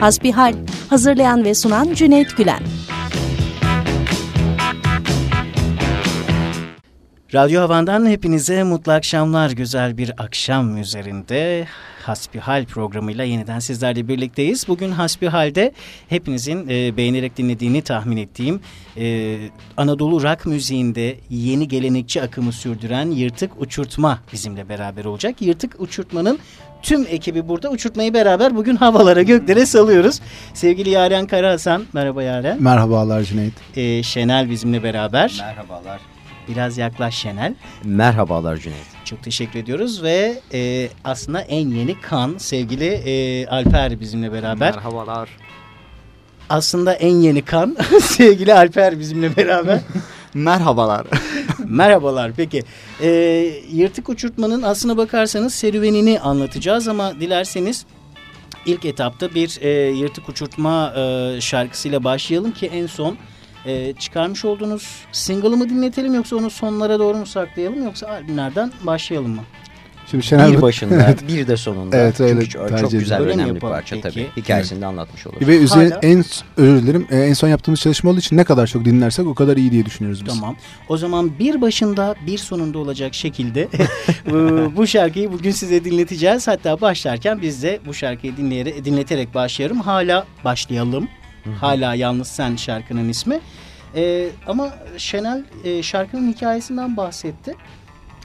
Hasbihal hazırlayan ve sunan Cüneyt Gülen. Radyo Havan'dan hepinize mutlu akşamlar. Güzel bir akşam üzerinde Hasbihal programıyla yeniden sizlerle birlikteyiz. Bugün Hasbihal'de hepinizin e, beğenerek dinlediğini tahmin ettiğim e, Anadolu rock müziğinde yeni gelenekçi akımı sürdüren Yırtık Uçurtma bizimle beraber olacak. Yırtık Uçurtma'nın tüm ekibi burada uçurtmayı beraber bugün havalara göklere salıyoruz. Sevgili Yaren Karahasan, merhaba Yaren. Merhabalar Cüneyt. E, Şenel bizimle beraber. Merhabalar. Biraz yaklaş Şenel. Merhabalar Cüneyt. Çok teşekkür ediyoruz ve e, aslında en yeni kan sevgili e, Alper bizimle beraber. Merhabalar. Aslında en yeni kan sevgili Alper bizimle beraber. Merhabalar. Merhabalar peki. E, Yırtık Uçurtma'nın aslına bakarsanız serüvenini anlatacağız ama dilerseniz ilk etapta bir e, Yırtık Uçurtma e, şarkısıyla başlayalım ki en son e, çıkarmış olduğunuz single'ı mı dinletelim yoksa onu sonlara doğru mu saklayalım yoksa albümlerden başlayalım mı? Şimdi Şener bir başında bir de sonunda. Evet, öyle Çünkü çok, çok güzel önemli Öyle bir parça yapalım tabii. peki? Hikayesini de anlatmış oluruz. ve üzerine Hala- en özür dilerim e, en son yaptığımız çalışma olduğu için ne kadar çok dinlersek o kadar iyi diye düşünüyoruz biz. Tamam. O zaman bir başında bir sonunda olacak şekilde bu- bu şarkıyı bugün size dinleteceğiz. Hatta başlarken biz de bu şarkıyı dinleyerek, dinleterek başlayalım. Hala başlayalım. Hala Yalnız Sen şarkının ismi. Ee, ama Şenel e, şarkının hikayesinden bahsetti.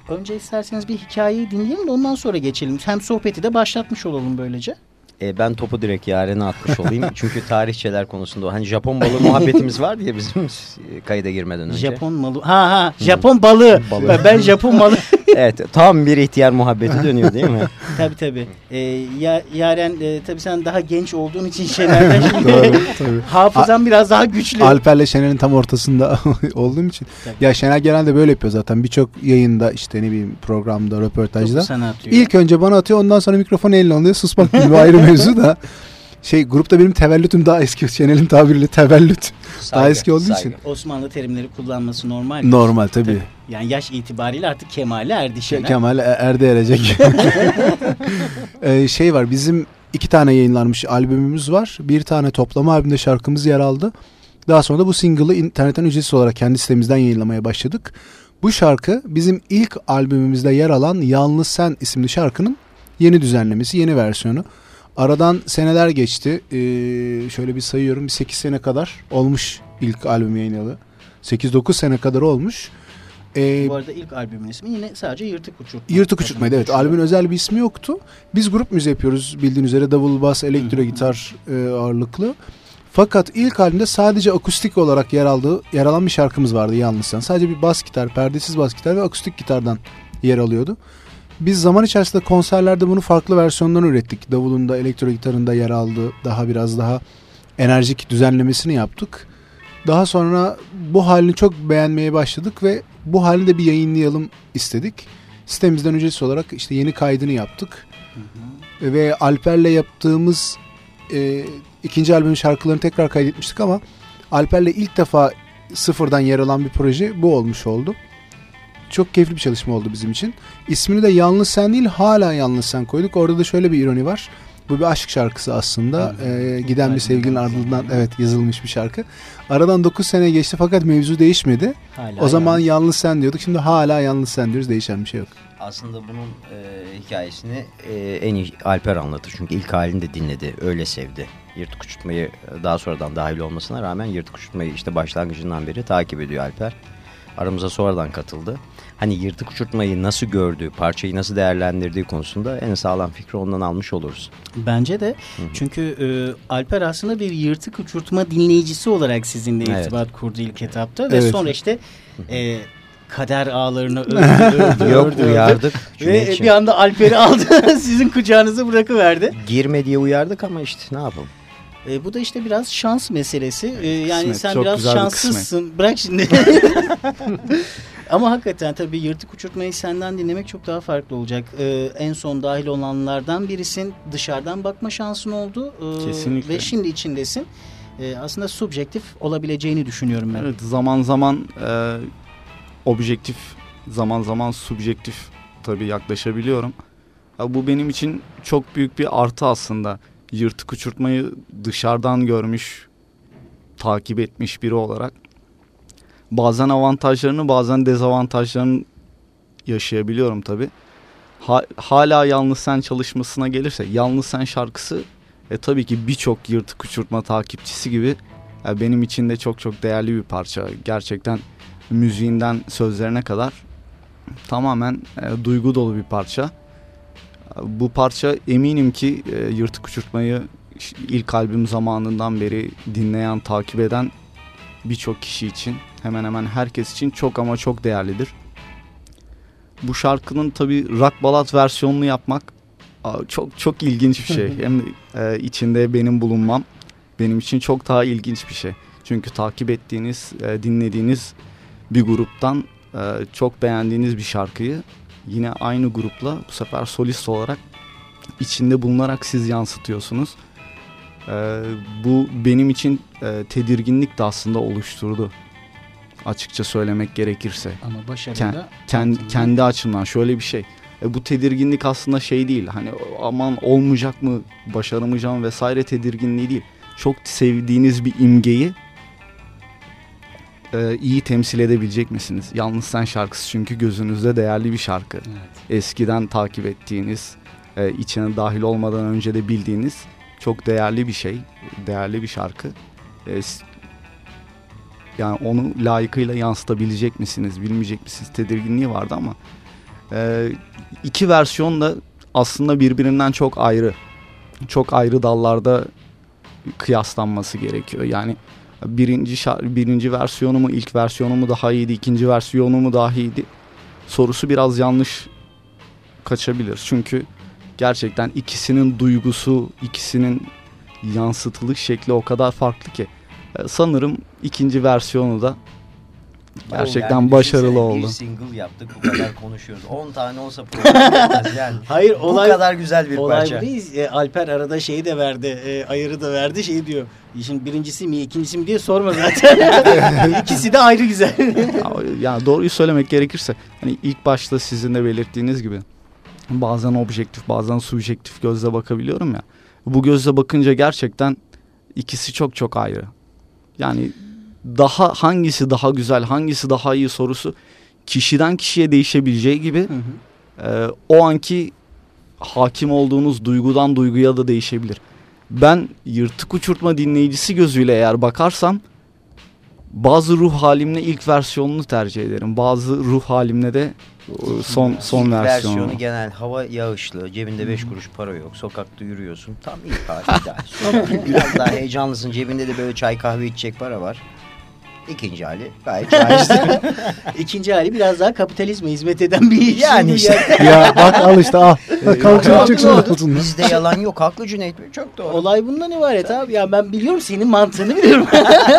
Önce isterseniz bir hikayeyi dinleyelim de ondan sonra geçelim. Hem sohbeti de başlatmış olalım böylece. E, ben topu direkt yarene atmış olayım. Çünkü tarihçeler konusunda hani Japon balığı muhabbetimiz var diye bizim e, kayda girmeden önce. Japon malı. Ha ha Japon balığı. Balığı. Ben Japon malı. Evet tam bir ihtiyar muhabbeti dönüyor değil mi? Tabii tabii. Ee, ya, Yaren e, tabii sen daha genç olduğun için Şener'den şimdi Doğru, tabii. hafızan biraz daha güçlü. Alper'le Şener'in tam ortasında olduğum için. Tabii. Ya Şener genelde böyle yapıyor zaten. Birçok yayında işte ne bileyim programda, röportajda. İlk önce bana atıyor ondan sonra mikrofonu eline alıyor. Susmak gibi ayrı mevzu da. Şey grupta benim tevellütüm daha eski. Şener'in tabiriyle tevellüt. Daha eski olduğu için. Osmanlı terimleri kullanması normal. mi? Normal tabii. Yani yaş itibariyle artık kemale erdi Ke- Şener. Kemal Er- Erde erecek. Ee, şey var bizim iki tane yayınlanmış albümümüz var. Bir tane toplama albümde şarkımız yer aldı. Daha sonra da bu single'ı internetten ücretsiz olarak kendi sitemizden yayınlamaya başladık. Bu şarkı bizim ilk albümümüzde yer alan Yalnız Sen isimli şarkının yeni düzenlemesi, yeni versiyonu. Aradan seneler geçti. Ee, şöyle bir sayıyorum. Bir 8 sene kadar olmuş ilk albüm yayınlalı. 8-9 sene kadar olmuş. Ee, Bu arada ilk albümün ismi yine sadece Yırtık Uçurtma. Yırtık Uçurtmaydı evet. Albümün özel bir ismi yoktu. Biz grup müziği yapıyoruz bildiğin üzere davul, bas, elektro gitar e, ağırlıklı. Fakat ilk albümde sadece akustik olarak yer aldığı, yer alan bir şarkımız vardı yalnız sen. Sadece bir bas gitar, perdesiz bas gitar ve akustik gitardan yer alıyordu. Biz zaman içerisinde konserlerde bunu farklı versiyonlarını ürettik. Davulunda, elektro gitarında yer aldı. Daha biraz daha enerjik düzenlemesini yaptık. Daha sonra bu halini çok beğenmeye başladık ve bu halini de bir yayınlayalım istedik. Sitemizden ücretsiz olarak işte yeni kaydını yaptık. Ve Alper'le yaptığımız e, ikinci albümün şarkılarını tekrar kaydetmiştik ama Alper'le ilk defa sıfırdan yer alan bir proje bu olmuş oldu. Çok keyifli bir çalışma oldu bizim için. İsmini de Yalnız Sen değil hala Yalnız Sen koyduk. Orada da şöyle bir ironi var. Bu bir aşk şarkısı aslında. Ee, giden bir sevgilinin ardından evet yazılmış bir şarkı. Aradan 9 sene geçti fakat mevzu değişmedi. Hala O zaman yani. Yalnız Sen diyorduk. Şimdi hala Yalnız Sen diyoruz. Değişen bir şey yok. Aslında bunun e, hikayesini e, en iyi Alper anlatır. Çünkü ilk halini de dinledi. Öyle sevdi. Yırtık uçurtmayı e, daha sonradan dahil olmasına rağmen yırtık uçurtmayı işte başlangıcından beri takip ediyor Alper. Aramıza sonradan katıldı. Hani yırtık uçurtmayı nasıl gördüğü, parçayı nasıl değerlendirdiği konusunda en sağlam fikri ondan almış oluruz. Bence de. Çünkü e, Alper aslında bir Yırtık Uçurtma dinleyicisi olarak sizinle Evet. irtibat kurdu ilk etapta. Ve Evet. sonra işte e, kader ağlarını ördü, ördü, Yok ördü. uyardık. Ve bir anda Alper'i aldı sizin kucağınıza bırakıverdi. Girme diye uyardık ama işte ne yapalım. E, bu da işte biraz şans meselesi. E, yani Kısmet, sen biraz şanssızsın. Bırak şimdi. Ama hakikaten tabii yırtık uçurtmayı senden dinlemek çok daha farklı olacak. E, en son dahil olanlardan birisin. Dışarıdan bakma şansın oldu. E, Kesinlikle. Ve şimdi içindesin. E, aslında subjektif olabileceğini düşünüyorum ben. Evet zaman zaman e, objektif zaman zaman subjektif tabii yaklaşabiliyorum. Ya bu benim için çok büyük bir artı aslında. Yırtık uçurtmayı dışarıdan görmüş, takip etmiş biri olarak bazen avantajlarını bazen dezavantajlarını yaşayabiliyorum tabi. Ha, hala Yalnız Sen çalışmasına gelirse Yalnız Sen şarkısı e, tabii ki birçok yırtık uçurtma takipçisi gibi e, benim için de çok çok değerli bir parça. Gerçekten müziğinden sözlerine kadar tamamen e, duygu dolu bir parça. Bu parça eminim ki e, Yırtık Uçurtmayı ilk albüm zamanından beri dinleyen, takip eden birçok kişi için hemen hemen herkes için çok ama çok değerlidir. Bu şarkının tabi rock balat versiyonunu yapmak çok çok ilginç bir şey. Hem e, içinde benim bulunmam benim için çok daha ilginç bir şey. Çünkü takip ettiğiniz, e, dinlediğiniz bir gruptan e, çok beğendiğiniz bir şarkıyı yine aynı grupla bu sefer solist olarak içinde bulunarak siz yansıtıyorsunuz. E, bu benim için e, tedirginlik de aslında oluşturdu. Açıkça söylemek gerekirse. Ama başarıda Ken, kendi, kendi açımdan şöyle bir şey. E, bu tedirginlik aslında şey değil. Hani aman olmayacak mı, başaramayacağım vesaire tedirginliği değil. Çok sevdiğiniz bir imgeyi e, iyi temsil edebilecek misiniz? Yalnız Sen şarkısı çünkü gözünüzde değerli bir şarkı. Evet. Eskiden takip ettiğiniz, e, içine dahil olmadan önce de bildiğiniz çok değerli bir şey, değerli bir şarkı. E, yani onu layıkıyla yansıtabilecek misiniz, bilmeyecek misiniz tedirginliği vardı ama e, iki versiyon da aslında birbirinden çok ayrı. Çok ayrı dallarda kıyaslanması gerekiyor. Yani birinci birinci versiyonu mu ilk versiyonu mu daha iyiydi ikinci versiyonu mu daha iyiydi sorusu biraz yanlış kaçabilir. Çünkü gerçekten ikisinin duygusu ikisinin yansıtılış şekli o kadar farklı ki sanırım ikinci versiyonu da Gerçekten yani başarılı oldu. Bir single yaptık bu kadar konuşuyoruz. 10 tane olsa problem yani. Hayır olay, bu kadar güzel bir olay parça. Olay e, Alper arada şeyi de verdi. E, ayarı da verdi. Şey diyor. İşin birincisi mi ikincisi mi diye sorma zaten. İkisi de ayrı güzel. yani doğruyu söylemek gerekirse hani ilk başta sizin de belirttiğiniz gibi bazen objektif bazen subjektif gözle bakabiliyorum ya. Bu gözle bakınca gerçekten ikisi çok çok ayrı. Yani daha hangisi daha güzel, hangisi daha iyi sorusu kişiden kişiye değişebileceği gibi hı hı. E, o anki hakim olduğunuz duygudan duyguya da değişebilir. Ben yırtık uçurtma dinleyicisi gözüyle eğer bakarsam bazı ruh halimle ilk versiyonunu tercih ederim. Bazı ruh halimle de son son ilk versiyonu. versiyonu genel hava yağışlı, cebinde beş kuruş para yok, sokakta yürüyorsun. Tam ilk hali. Sonra biraz daha heyecanlısın, cebinde de böyle çay kahve içecek para var. İkinci hali gayet caizdir. İkinci hali biraz daha kapitalizme hizmet eden bir iş. Yani işte. ya bak al işte al. Kalkın çıksın altından. Bizde yalan yok. Haklı Cüneyt Bey. Çok doğru. Olay bundan ibaret abi. Ya ben biliyorum senin mantığını biliyorum.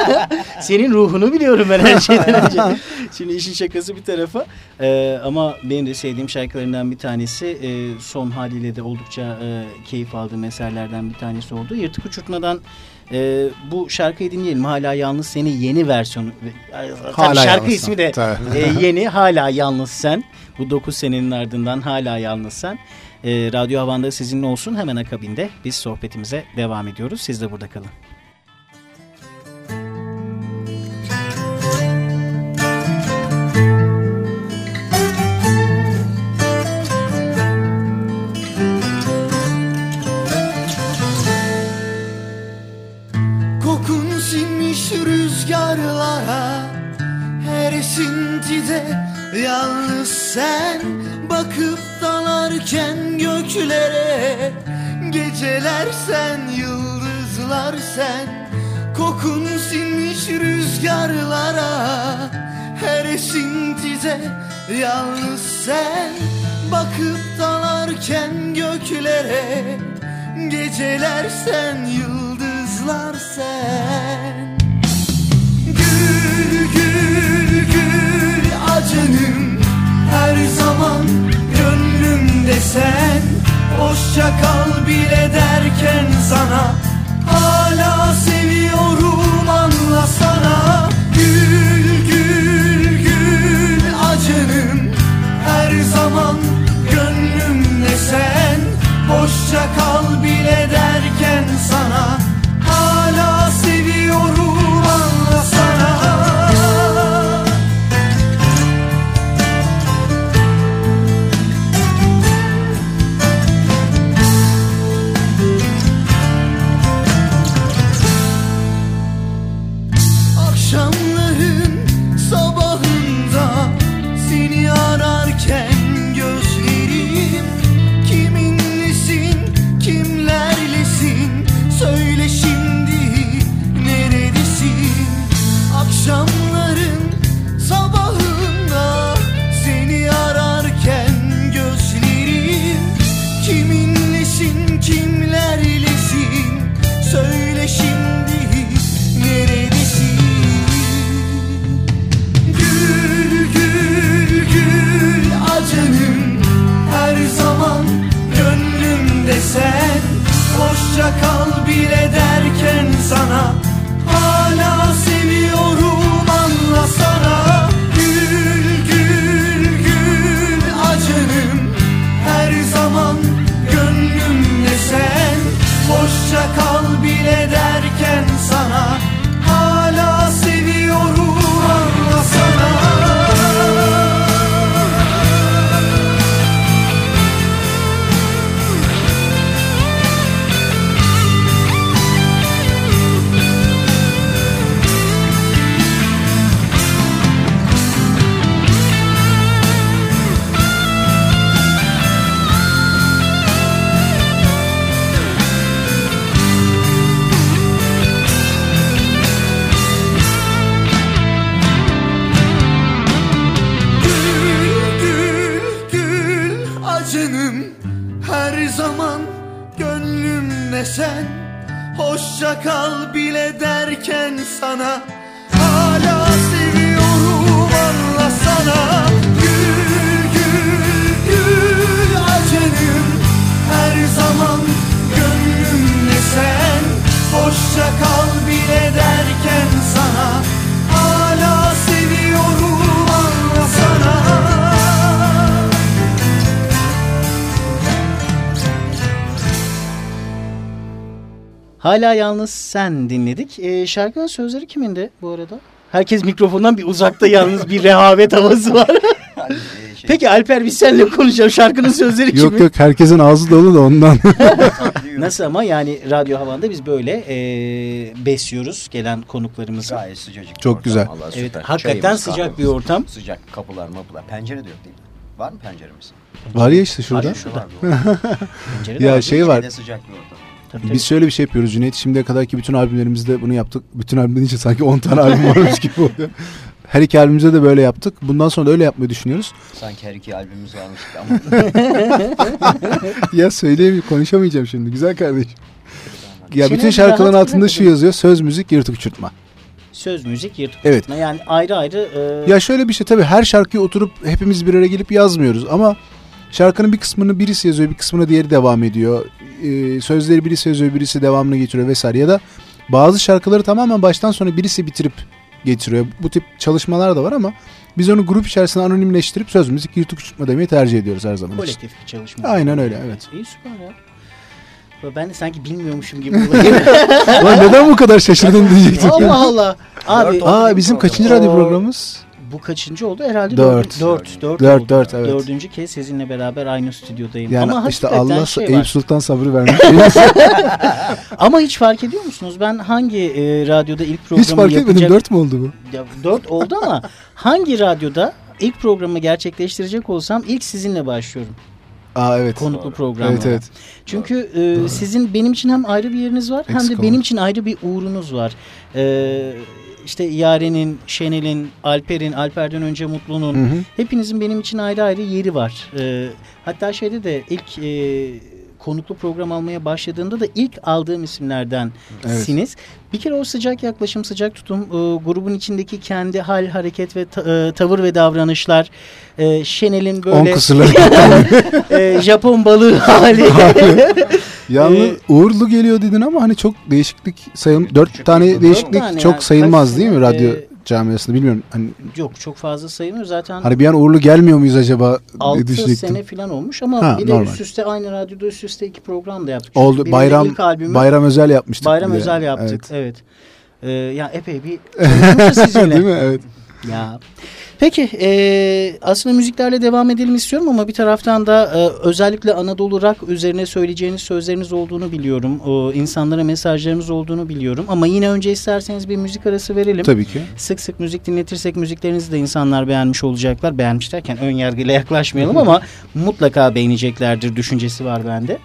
senin ruhunu biliyorum ben her şeyden önce. Şimdi işin şakası bir tarafa. Ee, ama benim de sevdiğim şarkılarından bir tanesi e, son haliyle de oldukça e, keyif aldığım eserlerden bir tanesi oldu. Yırtık Uçurtma'dan e, bu şarkıyı dinleyelim. Hala Yalnız Seni yeni versiyonu. Hala tabii şarkı ismi de e, yeni. Hala Yalnız Sen. Bu 9 senenin ardından Hala Yalnız Sen. E, Radyo Havan'da sizinle olsun. Hemen akabinde biz sohbetimize devam ediyoruz. Siz de burada kalın. Geceler sen, yıldızlar sen Kokun sinmiş rüzgarlara Her esintide yalnız sen Bakıp dalarken göklere Geceler sen, yıldızlar sen. Gül gül gül acınım Her zaman gönlümde sen Hoşça kal bile derken sana. Hala seviyorum anlasana. Gül gül gül acınım Her zaman gönlümde sen. Hoşça kal bile derken Hoşça sen Hoşça kal bile derken sana. Hala seviyorum anlasana Gül gül gül acınım Her zaman gönlümde sen Hoşça kal Hala yalnız sen dinledik. Ee, şarkının sözleri kimindi bu arada? Herkes mikrofondan bir uzakta yalnız bir rehavet havası var. Peki Alper biz seninle konuşalım. Şarkının sözleri kimin? Yok yok herkesin ağzı dolu da ondan. Nasıl ama yani radyo havanda biz böyle e, besliyoruz gelen konuklarımızı. Gayet sıcacık. Çok ortam, güzel. vallahi Evet süper. hakikaten Çayımız, sıcak kahvemiz. bir ortam. Sıcak kapılar mapılar. Pencere de yok değil mi? Var mı penceremiz? var ya işte şurada. Var ya şurada. Ya var. şey var. sıcak bir ortam. Tabii, tabii. Biz şöyle bir şey yapıyoruz Cüneyt. Şimdiye kadarki bütün albümlerimizde bunu yaptık. Bütün albüm deyince sanki 10 tane albüm varmış gibi oluyor. Her iki albümümüzde de böyle yaptık. Bundan sonra da öyle yapmayı düşünüyoruz. Sanki her iki albümümüz varmış gibi ama ya söyleyeyim konuşamayacağım şimdi. Güzel kardeşim. Ya bütün şarkıların altında şu yazıyor. Söz, müzik, yırtık uçurtma. Söz müzik yırtık Evet. uçurtma. Yani ayrı ayrı. e, Ya şöyle bir şey tabii her şarkıyı oturup hepimiz bir araya gelip yazmıyoruz ama şarkının bir kısmını birisi yazıyor bir kısmına diğeri devam ediyor. Ee, sözleri birisi yazıyor birisi devamını getiriyor vesaire ya da bazı şarkıları tamamen baştan sona birisi bitirip getiriyor. Bu tip çalışmalar da var ama biz onu grup içerisinde anonimleştirip söz müzik yırtık uçurtma demeyi tercih ediyoruz her zaman kolektif bir çalışma. Aynen öyle evet. İyi süper ya. Ben de sanki bilmiyormuşum gibi olayım. Lan neden bu kadar şaşırdın diyecektim. Allah Allah. Abi Aa bizim kaçıncı radyo programımız? Bu kaçıncı oldu? Herhalde Dört. dört. Dört, dört, Dört, oldu. dört, evet. Dördüncü kez sizinle beraber aynı stüdyodayım. Yani Ama işte Allah şey Eyüp. Sultan sabrı vermiş. Ama hiç fark ediyor musunuz? Ben hangi e, radyoda ilk programı Hiç fark etmedim. yapacak... Dört mü oldu bu? Ya, dört oldu ama hangi radyoda ilk programı gerçekleştirecek olsam ilk sizinle başlıyorum. Aa evet. Konuklu programla. Evet evet. Çünkü e, sizin benim için hem ayrı bir yeriniz var hem Eksik de olma. benim için ayrı bir uğrunuz var. E, işte Yaren'in, Şenel'in, Alper'in, Alper'den önce Mutlu'nun hepinizin benim için ayrı ayrı yeri var. E, hatta şeyde de ilk e, konuklu program almaya başladığımda da ilk aldığım isimlerdensiniz. Bir kere o sıcak yaklaşım, sıcak tutum, e, grubun içindeki kendi hal, hareket ve ta- e, tavır ve davranışlar, e, Şenel'in böyle e, Japon balığı hali. Yalnız Ee, uğurlu geliyor dedin ama hani çok değişiklik sayıl dört tane değişiklik tane çok yani. sayılmaz değil mi sene, radyo e, camiasında bilmiyorum. Hani, Yok çok fazla sayılmıyor zaten. hani bir an uğurlu gelmiyor muyuz acaba diye 6 düşünecektim. sene falan olmuş ama Ha, bir de normal. üst üste aynı radyoda üst üste iki program da yaptık. Oldu benim de bayram albümü bayram özel yapmıştık. bayram özel yaptık. Evet. Evet. Ee, ya epey bir sizinle. değil mi? Evet. Ya. Peki e, aslında müziklerle devam edelim istiyorum ama bir taraftan da e, özellikle Anadolu Rock üzerine söyleyeceğiniz sözleriniz olduğunu biliyorum. O, insanlara mesajlarınız olduğunu biliyorum. Ama yine önce isterseniz bir müzik arası verelim. Tabii ki. Sık sık müzik dinletirsek müziklerinizi de insanlar beğenmiş olacaklar. Beğenmiş derken ön yargıyla yaklaşmayalım ama mutlaka beğeneceklerdir düşüncesi var bende.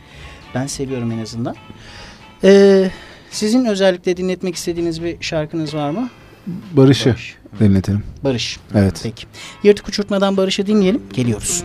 Ben seviyorum en azından. Ee, sizin özellikle dinletmek istediğiniz bir şarkınız var mı? Barış'ı Barış. dinletelim. Barış. Evet. Peki. Yırtık uçurtmadan Barış'ı dinleyelim. Geliyoruz.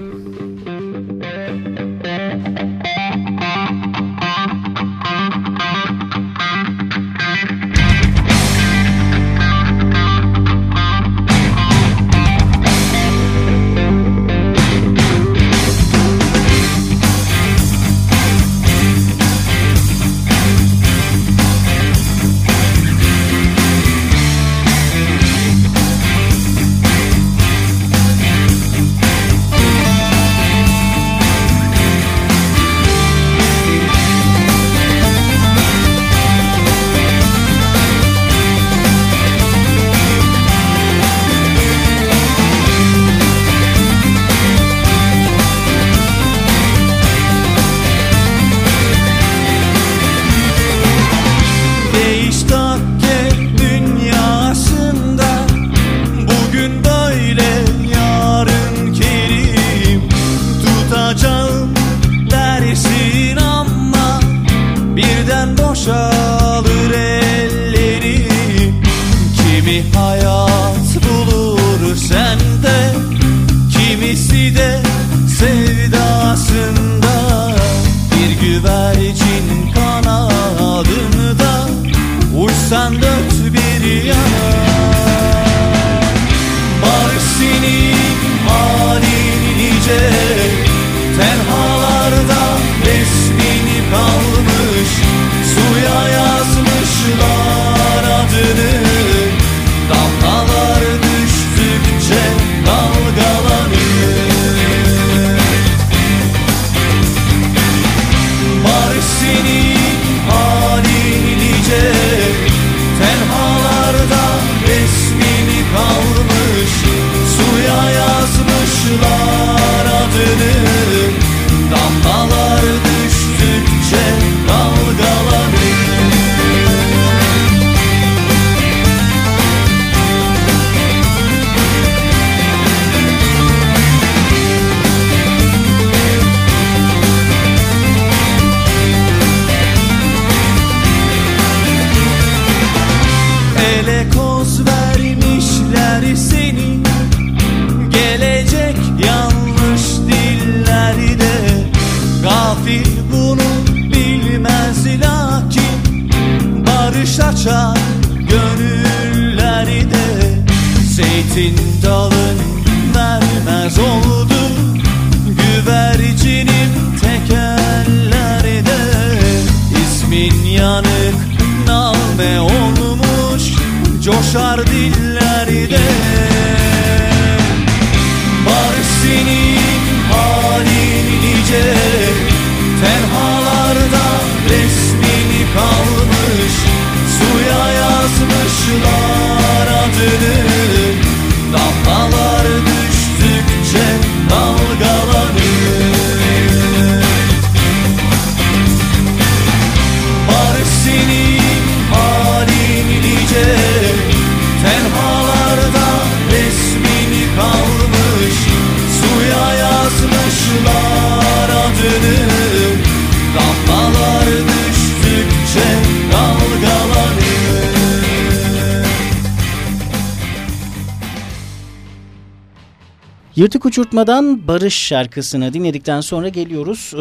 Yırtık Uçurtma'dan Barış şarkısını dinledikten sonra geliyoruz. Ee,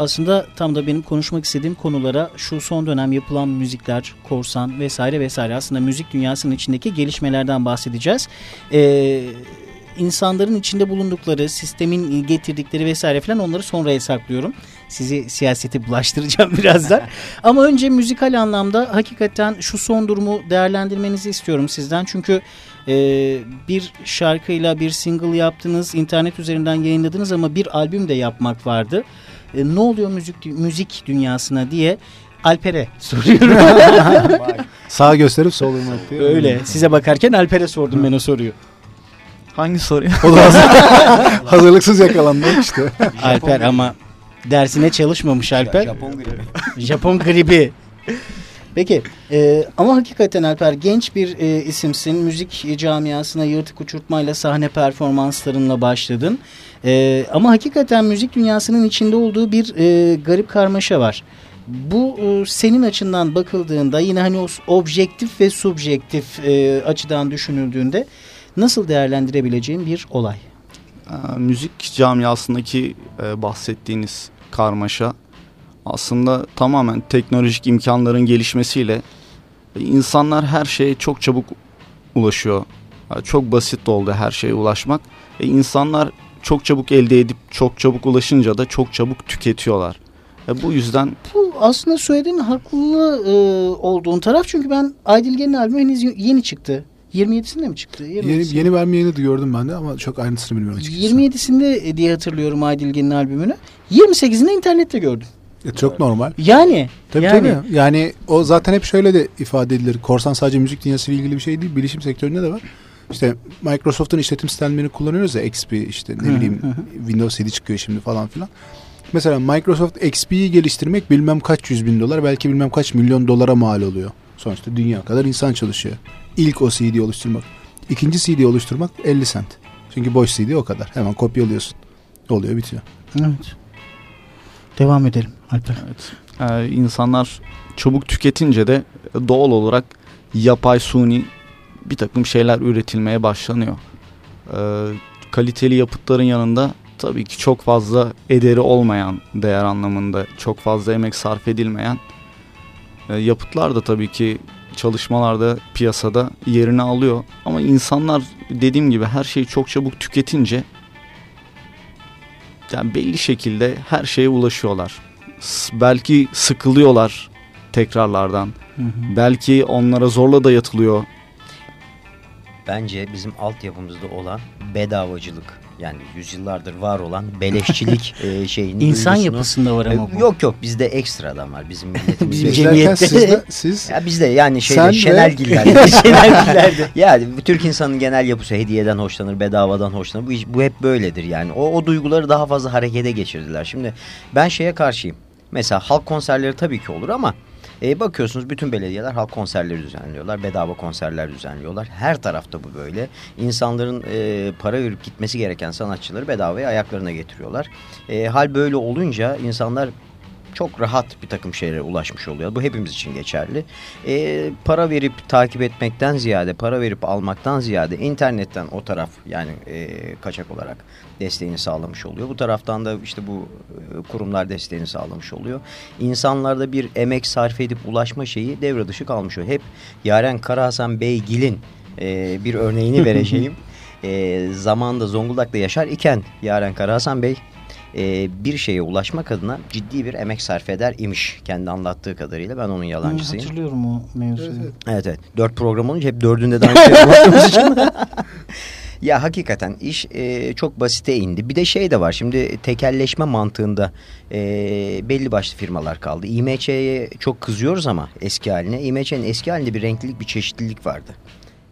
aslında tam da benim konuşmak istediğim konulara şu son dönem yapılan müzikler, korsan vesaire vesaire aslında müzik dünyasının içindeki gelişmelerden bahsedeceğiz. Ee, insanların içinde bulundukları, sistemin getirdikleri vesaire falan onları sonraya saklıyorum. Sizi siyasete bulaştıracağım birazdan. Ama önce müzikal anlamda hakikaten şu son durumu değerlendirmenizi istiyorum sizden. Çünkü e, bir şarkıyla bir single yaptınız, internet üzerinden yayınladınız ama bir albüm de yapmak vardı. E, ne oluyor müzik müzik dünyasına diye Alper'e soruyorum. Sağ gösterip sol vurmak. Öyle. Size bakarken Alper'e sordum ben o soruyu. Hangi soruyu? O da hazır- hazırlıksız yakalandı işte. Alper ama dersine çalışmamış Alper. Japon gribi. Japon gribi. Peki e, ama hakikaten Alper genç bir e, isimsin. Müzik camiasına yırtık uçurtmayla sahne performanslarınla başladın. E, ama hakikaten müzik dünyasının içinde olduğu bir e, garip karmaşa var. Bu e, senin açından bakıldığında yine hani o objektif ve subjektif e, açıdan düşünüldüğünde nasıl değerlendirebileceğin bir olay. Ee, müzik camiasındaki e, bahsettiğiniz karmaşa aslında tamamen teknolojik imkanların gelişmesiyle e, insanlar her şeye çok çabuk ulaşıyor. Yani çok basit oldu her şeye ulaşmak. E, insanlar çok çabuk elde edip çok çabuk ulaşınca da çok çabuk tüketiyorlar. E, bu yüzden Bu aslında söylediğin haklı e, olduğun taraf çünkü ben Aydilge'nin albümü henüz yeni çıktı. 27'sinde mi çıktı? Yeni, 27'sinde. yeni vermeyeni de gördüm ben de ama çok ayrıntısını bilmiyorum açıkçası. 27'sinde diye hatırlıyorum Aydilge'nin albümünü. 28'inde internette gördüm. E, çok normal. Yani. Tabii yani, tabii. Yani o zaten hep şöyle de ifade edilir. Korsan sadece müzik dünyasıyla ilgili bir şey değil. Bilişim sektöründe de var. İşte Microsoft'un işletim sistemlerini kullanıyoruz ya XP işte ne Hı, bileyim hı. Windows 7 çıkıyor şimdi falan filan. Mesela Microsoft XP'yi geliştirmek bilmem kaç yüz bin dolar belki bilmem kaç milyon dolara mal oluyor. Sonuçta dünya kadar insan çalışıyor. İlk o CD oluşturmak. İkinci CD oluşturmak 50 cent. Çünkü boş CD o kadar. Hemen kopyalıyorsun. Oluyor bitiyor. Evet. Devam edelim Alper. e, insanlar çabuk tüketince de doğal olarak yapay suni bir takım şeyler üretilmeye başlanıyor. E, kaliteli yapıtların yanında tabii ki çok fazla ederi olmayan değer anlamında çok fazla emek sarf edilmeyen e, yapıtlar da tabii ki çalışmalarda piyasada yerini alıyor. Ama insanlar dediğim gibi her şeyi çok çabuk tüketince yani belli şekilde her şeye ulaşıyorlar. Belki sıkılıyorlar tekrarlardan. Hı hı. Belki onlara zorla dayatılıyor. Bence bizim altyapımızda olan bedavacılık. Yani yüzyıllardır var olan beleşçilik e, şeyini İnsan duygusunu- yapısında var ama bu. E, Yok yok bizde ekstradan var. Bizim milletimizde. Bizim cemiyette- siz, de- siz Ya bizde yani şeyde Şenelgillerde. Şenelgillerde. yani bu Türk insanın genel yapısı hediyeden hoşlanır, bedavadan hoşlanır. Bu, bu hep böyledir yani. O, o duyguları daha fazla harekete geçirdiler. Şimdi ben şeye karşıyım. Mesela halk konserleri tabii ki olur ama e, bakıyorsunuz bütün belediyeler halk konserleri düzenliyorlar. Bedava konserler düzenliyorlar. Her tarafta bu böyle. İnsanların e, para verip gitmesi gereken sanatçıları bedavaya ayaklarına getiriyorlar. E, hal böyle olunca insanlar çok rahat bir takım şeylere ulaşmış oluyor. Bu hepimiz için geçerli. E, para verip takip etmekten ziyade, para verip almaktan ziyade internetten o taraf yani e, kaçak olarak desteğini sağlamış oluyor. Bu taraftan da işte bu e, kurumlar desteğini sağlamış oluyor. İnsanlarda bir emek sarf edip ulaşma şeyi devre dışı kalmış oluyor. Hep Yaren Karahasan Beygil'in e, bir örneğini vereceğim. e, zamanda Zonguldak'ta yaşar iken Yaren Karahasan Bey e, bir şeye ulaşmak adına ciddi bir emek sarf eder imiş. Kendi anlattığı kadarıyla ben onun yalancısıyım. Hatırlıyorum o mevzuyu. Evet evet. Dört program olunca hep dördünde de aynı şey anlattığımız için. ya hakikaten iş e, çok basite indi. Bir de şey de var. Şimdi tekelleşme mantığında e, belli başlı firmalar kaldı. İMÇ'ye çok kızıyoruz ama eski haline. İMÇ'nin eski halinde bir renklilik, bir çeşitlilik vardı.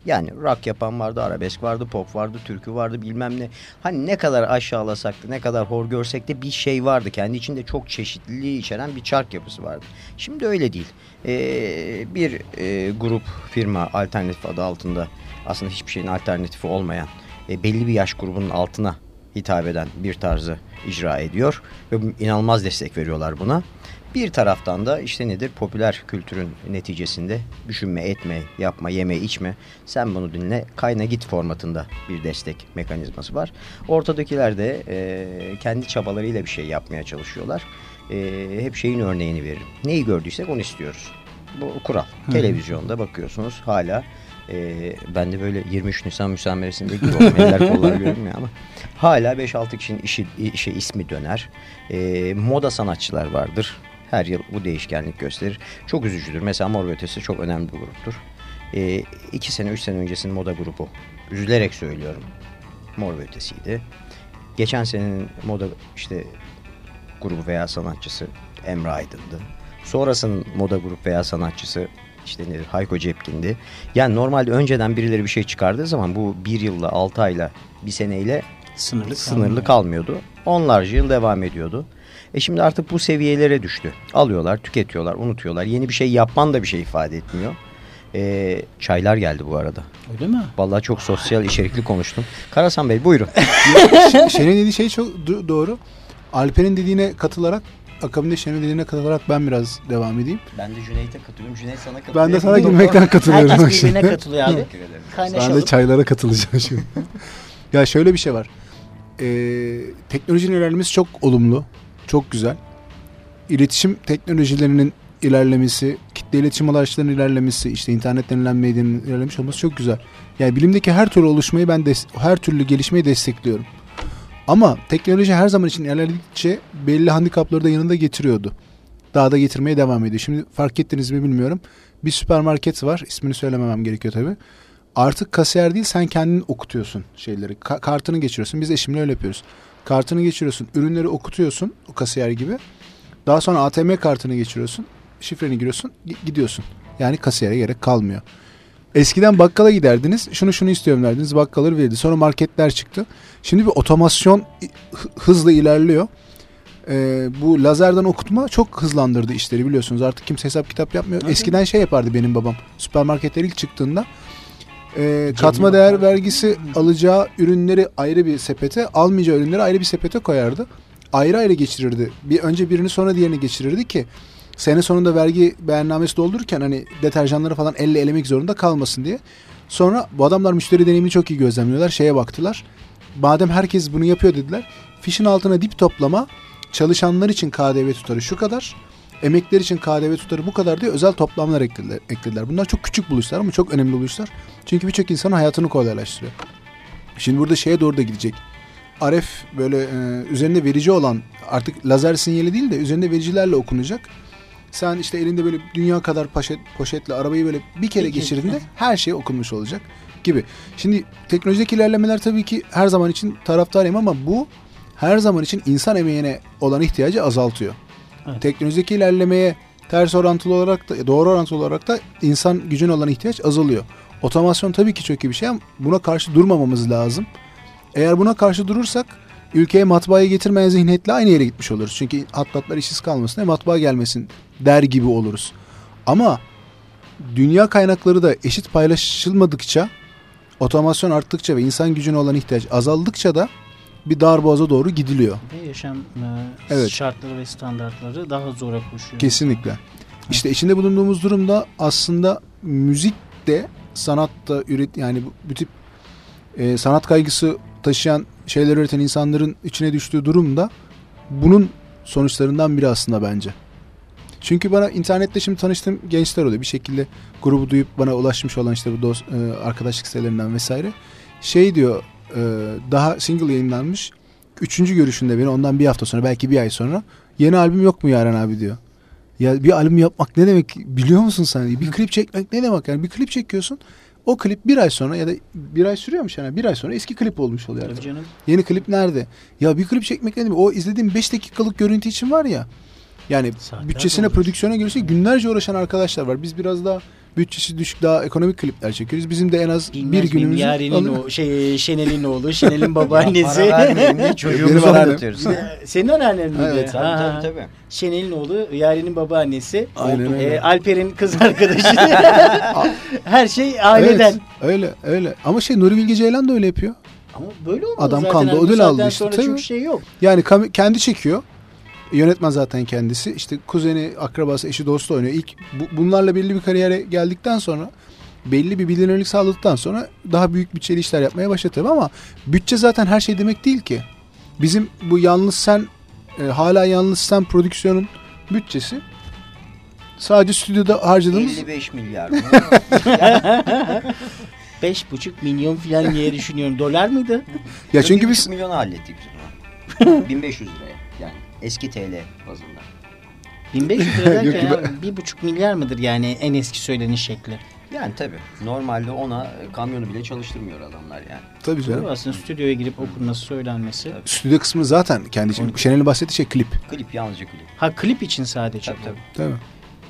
Yani rock yapan vardı, arabesk vardı, pop vardı, türkü vardı bilmem ne. Hani ne kadar aşağılasak da ne kadar hor görsek de bir şey vardı. Kendi içinde çok çeşitliliği içeren bir çark yapısı vardı. Şimdi öyle değil. Ee, bir e, grup firma alternatif adı altında aslında hiçbir şeyin alternatifi olmayan e, belli bir yaş grubunun altına hitap eden bir tarzı icra ediyor. Ve inanılmaz destek veriyorlar buna. Bir taraftan da işte nedir popüler kültürün neticesinde düşünme, etme, yapma, yeme, içme sen bunu dinle kayna git formatında bir destek mekanizması var. Ortadakiler de e, kendi çabalarıyla bir şey yapmaya çalışıyorlar. E, hep şeyin örneğini veririm. Neyi gördüysek onu istiyoruz. Bu kural. Televizyonda bakıyorsunuz hala e, ben de böyle 23 Nisan müsameresinde gibi oldum. Eller kollar görünmüyor ama hala 5-6 kişinin işi, işe ismi döner. E, moda sanatçılar vardır. Her yıl bu değişkenlik gösterir. Çok üzücüdür. Mesela Mor Ötesi çok önemli bir gruptur. E, iki sene, üç sene öncesinin moda grubu. Üzülerek söylüyorum. Mor Ötesi'ydi. Geçen senenin moda işte grubu veya sanatçısı Emre Aydın'dı. Sonrasının moda grup veya sanatçısı işte nedir Hayko Cepkin'di. Yani normalde önceden birileri bir şey çıkardığı zaman bu bir yılla, altı ayla, bir seneyle Sınırlı, sınırlı kalmıyor. kalmıyordu. Onlarca yıl devam ediyordu. E şimdi artık bu seviyelere düştü. Alıyorlar, tüketiyorlar, unutuyorlar. Yeni bir şey yapman da bir şey ifade etmiyor. E, çaylar geldi bu arada. Öyle mi? Vallahi çok sosyal içerikli konuştum. Karasan Bey buyurun. Şen'in dediği şey çok do- doğru. Alper'in dediğine katılarak akabinde Şen'in dediğine katılarak ben biraz devam edeyim. Ben de Cüneyt'e katılıyorum. Cüneyt sana katılıyor. Ben de sana gülmekten katılıyorum. Herkes şimdi. birbirine katılıyor abi. Ederim. Ben Kaynaşalım. de çaylara katılacağım şimdi. ya şöyle bir şey var. Ee, teknolojinin ilerlemesi çok olumlu. Çok güzel. İletişim teknolojilerinin ilerlemesi, kitle iletişim araçlarının ilerlemesi, işte internet denilen medyanın ilerlemiş olması çok güzel. Yani bilimdeki her türlü oluşmayı ben des- her türlü gelişmeyi destekliyorum. Ama teknoloji her zaman için ilerledikçe belli handikapları da yanında getiriyordu. Daha da getirmeye devam ediyor. Şimdi fark ettiniz mi bilmiyorum. Bir süpermarket var. İsmini söylememem gerekiyor tabii. Artık kasiyer değil sen kendin okutuyorsun şeyleri. Ka- kartını geçiriyorsun. Biz eşimle öyle yapıyoruz. Kartını geçiriyorsun. Ürünleri okutuyorsun o kasiyer gibi. Daha sonra ATM kartını geçiriyorsun. Şifreni giriyorsun. gi- gidiyorsun. Yani kasiyere gerek kalmıyor. Eskiden bakkala giderdiniz. Şunu şunu istiyorum derdiniz. Bakkalları verirdi. Sonra marketler çıktı. Şimdi bir otomasyon hızla ilerliyor. Ee, bu lazerden okutma çok hızlandırdı işleri biliyorsunuz. Artık kimse hesap kitap yapmıyor. Eskiden şey yapardı benim babam. Süpermarketler ilk çıktığında e, katma değer vergisi alacağı ürünleri ayrı bir sepete, almayacağı ürünleri ayrı bir sepete koyardı. Ayrı ayrı geçirirdi. Bir önce birini sonra diğerini geçirirdi ki sene sonunda vergi beyannamesi doldururken hani deterjanları falan elle elemek zorunda kalmasın diye. Sonra bu adamlar müşteri deneyimini çok iyi gözlemliyorlar. Şeye baktılar. Madem herkes bunu yapıyor dediler. Fişin altına dip toplama çalışanlar için KDV tutarı şu kadar. Emekler için KDV tutarı bu kadar diye özel toplamlar eklediler. eklediler. Bunlar çok küçük buluşlar ama çok önemli buluşlar. Çünkü birçok insanın hayatını kolaylaştırıyor. Şimdi burada şeye doğru da gidecek. Aref böyle e, üzerinde verici olan artık lazer sinyali değil de üzerinde vericilerle okunacak. sen işte elinde böyle dünya kadar poşet, poşetle arabayı böyle bir kere Bir kere. geçirdiğinde her şey okunmuş olacak gibi. Şimdi teknolojideki ilerlemeler tabii ki her zaman için taraftarıyım ama bu her zaman için insan emeğine olan ihtiyacı azaltıyor. Evet. Teknolojideki ilerlemeye ters orantılı olarak da doğru orantılı olarak da insan gücüne olan ihtiyaç azalıyor. Otomasyon tabii ki çok iyi bir şey ama buna karşı durmamamız lazım. Eğer buna karşı durursak ülkeye matbaayı getirmeyen zihniyetle aynı yere gitmiş oluruz. Çünkü hattatlar işsiz kalmasın diye matbaa gelmesin der gibi oluruz. Ama dünya kaynakları da eşit paylaşılmadıkça otomasyon arttıkça ve insan gücüne olan ihtiyaç azaldıkça da bir darboğaza doğru gidiliyor. Ve yaşam e, Evet. şartları ve standartları daha zora koşuyor. Kesinlikle. İşte içinde bulunduğumuz durumda aslında müzik de sanat da üret yani bu, bu tip e, sanat kaygısı taşıyan şeyler üreten insanların içine düştüğü durumda bunun sonuçlarından biri aslında bence. Çünkü bana internette şimdi tanıştığım gençler oluyor. Bir şekilde grubu duyup bana ulaşmış olan işte bu dost, e, arkadaşlık sitelerinden vesaire. Şey diyor e, daha single yayınlanmış. Üçüncü görüşünde beni ondan bir hafta sonra belki bir ay sonra yeni albüm yok mu Yaren abi diyor. Ya bir albüm yapmak ne demek biliyor musun sen? Bir klip çekmek ne demek yani? Bir klip çekiyorsun. O klip bir ay sonra ya da bir ay sürüyormuş yani bir ay sonra eski klip olmuş oluyor. Artık. canım. Yeni klip nerede? Ya bir klip çekmek ne demek? O izlediğim 5 dakikalık görüntü için var ya. Yani Saatler bütçesine, prodüksiyona görürse günlerce uğraşan arkadaşlar var. Biz biraz daha bütçesi düşük, daha ekonomik klipler çekiyoruz. Bizim de en az Bilmez bir günümüz Yaren'in o şey Şenel'in oğlu, Şenel'in babaannesi. Çocuğumuzu oynatıyoruz. Senin anneannen miydi? Evet, tabii, Ha, tabii, tabii. Şenel'in oğlu, Yaren'in babaannesi. Aynen e, öyle. Alper'in kız arkadaşı. Her şey aileden. Evet, öyle öyle. Ama şey Nuri Bilge Ceylan da öyle yapıyor. Ama böyle olmalı Adam zaten. kanda Hani ödül aldı işte, sonra çünkü şey yok. Yani kendi çekiyor. Yönetmen zaten kendisi. İşte kuzeni, akrabası, eşi, dostu oynuyor. İlk bu- bunlarla belli bir kariyere geldikten sonra belli bir bilinirlik sağladıktan sonra daha büyük bütçeli işler yapmaya başladı tabii ama bütçe zaten her şey demek değil ki. Bizim bu Yalnız Sen e, hala Yalnız Sen prodüksiyonun bütçesi sadece stüdyoda harcadığımız 55 milyar mı? 5,5 milyon falan diye düşünüyorum. Dolar mıydı? ya çünkü biz 1,5 milyonu hallettik biz bunu. 1500 liraya eski TL bazında. 1500 lira derken ya, bir buçuk milyar mıdır yani en eski söyleniş şekli? Yani tabii normalde ona kamyonu bile çalıştırmıyor adamlar yani. tabii canım. Bu aslında stüdyoya girip okunması söylenmesi. Tabii. Stüdyo kısmını zaten kendi için. Şenel'in bahsettiği şey klip. Klip yalnızca klip. Ha klip için sadece Tabii tabii. Değil mi?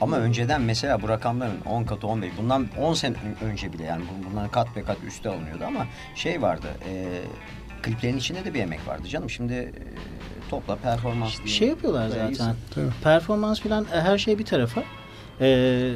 Ama önceden mesela bu rakamların 10 katı 15 bundan 10 sene ön- önce bile yani bu- bunların kat be kat üstü alınıyordu ama şey vardı e, kliplerin içinde de bir emek vardı canım şimdi e, topla performans Bir diye- şey yapıyorlar zaten. Tabii. Performans falan e, her şey bir tarafa. Ee,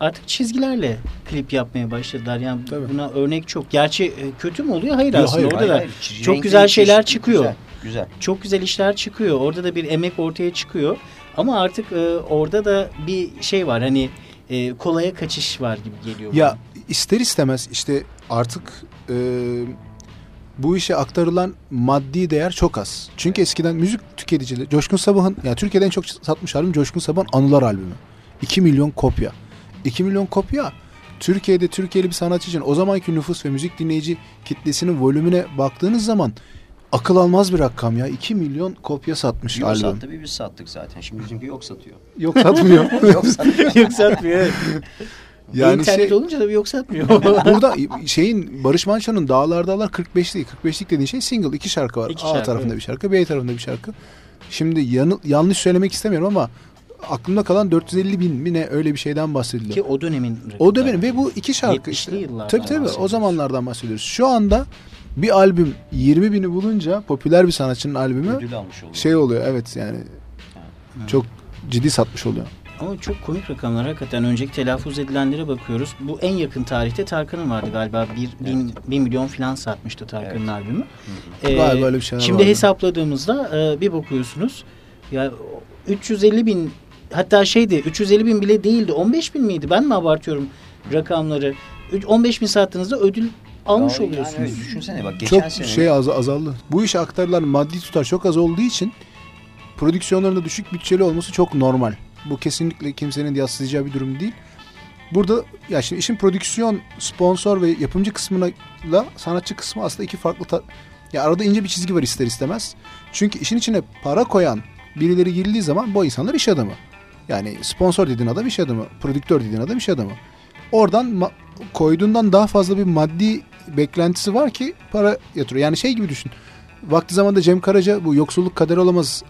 artık çizgilerle klip yapmaya başladılar. Yani Tabii. buna örnek çok. Gerçi e, kötü mü oluyor? Hayır Yok, aslında. hayır, Orada Hayır, da hayır, çi- çok renkli, güzel şeyler çıkıyor. Güzel, güzel. çok güzel işler çıkıyor. Orada da bir emek ortaya çıkıyor. Ama artık e, orada da bir şey var. Hani e, kolaya kaçış var gibi geliyor. Ya bana. ister istemez işte artık e, bu işe aktarılan maddi değer çok az. Çünkü eskiden müzik tüketicileri Coşkun Sabah'ın ya Türkiye'de en çok satmış albüm Coşkun Sabah'ın Anılar albümü. 2 milyon kopya. 2 milyon kopya Türkiye'de Türkiye'li bir sanatçı için o zamanki nüfus ve müzik dinleyici kitlesinin volümüne baktığınız zaman akıl almaz bir rakam ya. 2 milyon kopya satmış Yok albüm. sattı bir biz sattık zaten. Şimdi bizimki yok satıyor. Yok satmıyor. yok satıyor. yok satmıyor. Yani İnternet şey, olunca da bir yok satmıyor. Burada şeyin Barış Manço'nun Dağlar Dağlar 45 değil. 45'lik dediğin şey single. iki şarkı var. İki A şarkı, tarafında evet. bir şarkı, B tarafında bir şarkı. Şimdi yanı, yanlış söylemek istemiyorum ama aklımda kalan 450 bin mi ne öyle bir şeyden bahsediliyor. Ki o dönemin o da benim ve bu iki şarkı 70'li işte. Tabii tabii o zamanlardan bahsediyoruz. Şu anda bir albüm 20 bini bulunca popüler bir sanatçının albümü Ödül almış oluyor. şey oluyor evet yani çok ciddi satmış oluyor. Ama çok komik rakamlar hakikaten. Önceki telaffuz edilenlere bakıyoruz. Bu en yakın tarihte Tarkan'ın vardı galiba. Bir, bin, bin milyon falan satmıştı Tarkan'ın albümü. Ee, Galiba öyle bir şeyler Şimdi vardı. hesapladığımızda e, bir bakıyorsunuz. Ya 350 bin hatta şeydi 350 bin bile değildi. 15 bin miydi? Ben mi abartıyorum rakamları? Üç- 15 bin sattığınızda ödül almış yani oluyorsunuz. öyle düşünsene bak geçen çok sene şey az, azaldı. Bu işe aktarılan maddi tutar çok az olduğu için prodüksiyonlarında düşük bütçeli olması çok normal. Bu kesinlikle kimsenin yatsıyacağı bir durum değil. Burada ya şimdi işin prodüksiyon, sponsor ve yapımcı kısmıyla sanatçı kısmı aslında iki farklı ta- ya arada ince bir çizgi var ister istemez. Çünkü işin içine para koyan birileri girildiği zaman bu insanlar iş adamı. Yani sponsor dediğin adam iş adamı, prodüktör dediğin adam iş adamı. Oradan ma- koyduğundan daha fazla bir maddi beklentisi var ki para yatırıyor. Yani şey gibi düşün. Vakti zamanda Cem Karaca bu yoksulluk kader olamaz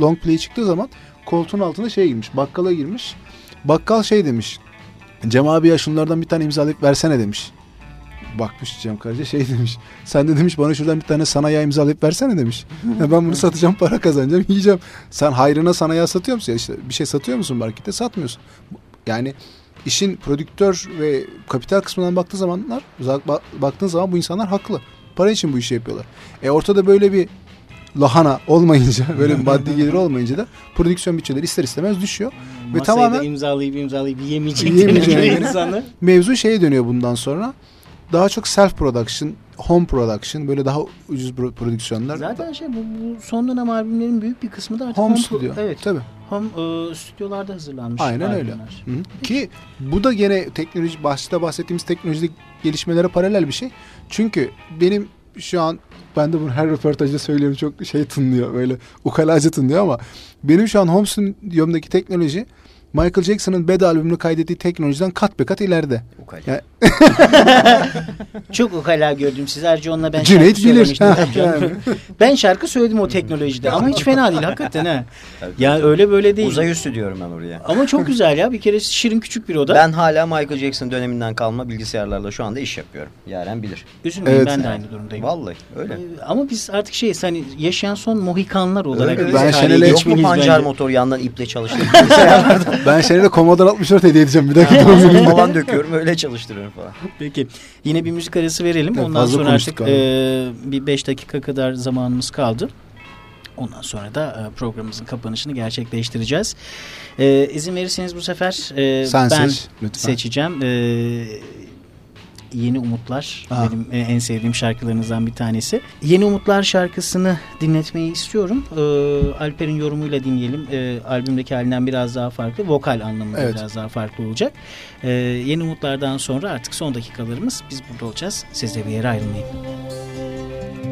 long play çıktığı zaman koltuğun altına şey girmiş. Bakkala girmiş. Bakkal şey demiş. Cem abi ya şunlardan bir tane imzalayıp versene demiş. Bakmış Cem Karaca şey demiş. Sen de demiş bana şuradan bir tane sanayi imzalayıp versene demiş. Ben bunu satacağım para kazanacağım yiyeceğim. Sen hayrına sanayi satıyor musun? Ya işte bir şey satıyor musun markette? Satmıyorsun. Yani işin prodüktör ve kapital kısmından baktığı zamanlar ba- baktığın zaman bu insanlar haklı. Para için bu işi yapıyorlar. E ortada böyle bir lahana olmayınca böyle bir maddi gelir olmayınca da prodüksiyon bütçeleri ister istemez düşüyor. Ve Masayı tamamen- da imzalayıp imzalayıp bir göre- insanı. Mevzu şeye dönüyor bundan sonra. Daha çok self production, home production böyle daha ucuz pro- prodüksiyonlar. Zaten şey bu, bu son dönem albümlerin büyük bir kısmı da artık home, pro- studio. Evet. Tabii. Home e, stüdyolarda hazırlanmış. Aynen öyle. albümler. Hı hı. Ki bu da gene teknoloji başta bahsettiğimiz teknolojik gelişmelere paralel bir şey. Çünkü benim şu an ben de bunu her röportajda söylüyorum çok şey tınlıyor böyle ukalaca tınlıyor ama benim şu an home stüdyomdaki teknoloji Michael Jackson'ın Bad albümünü kaydettiği teknolojiden kat be kat ileride. Ukala. Ya- Çok ukala gördüm sizi. Ayrıca onunla ben Cüneyt şarkı bilir. söylemiştim. Yani. ben şarkı söyledim o teknolojide ama hiç fena değil hakikaten ha. Ya öyle böyle değil. Uzay üstü diyorum ben oraya. Ama çok güzel ya. Bir kere şirin küçük bir oda. Ben hala Michael Jackson döneminden kalma bilgisayarlarla şu anda iş yapıyorum. Yaren bilir. Üzülmeyin Evet. ben de aynı durumdayım. Vallahi öyle. Ee, Ama biz artık şeyiz hani yaşayan son mohikanlar olarak. Öyle. biz Ben Şenel'e- Yok mu pancar bence. motor yandan iple çalıştırıp ben Şener'e Commodore 64 hediye edeceğim bir dakika. gününde. falan döküyorum öyle çalıştırıyorum falan. Peki yine bir müzik arası verelim. Evet, Ondan sonra artık abi. e, bir 5 dakika kadar zamanımız kaldı. Ondan sonra da e, programımızın kapanışını gerçekleştireceğiz. E, izin verirseniz bu sefer e, Sen ben seç lütfen. seçeceğim. E, Yeni Umutlar Aa. benim e, en sevdiğim şarkılarınızdan bir tanesi. Yeni Umutlar şarkısını dinletmeyi istiyorum. E, Alper'in yorumuyla dinleyelim. E, albümdeki halinden biraz daha farklı. Vokal anlamında Evet. biraz daha farklı olacak. E, Yeni Umutlardan sonra artık son dakikalarımız biz burada olacağız. Siz de bir yere ayrılmayın. gün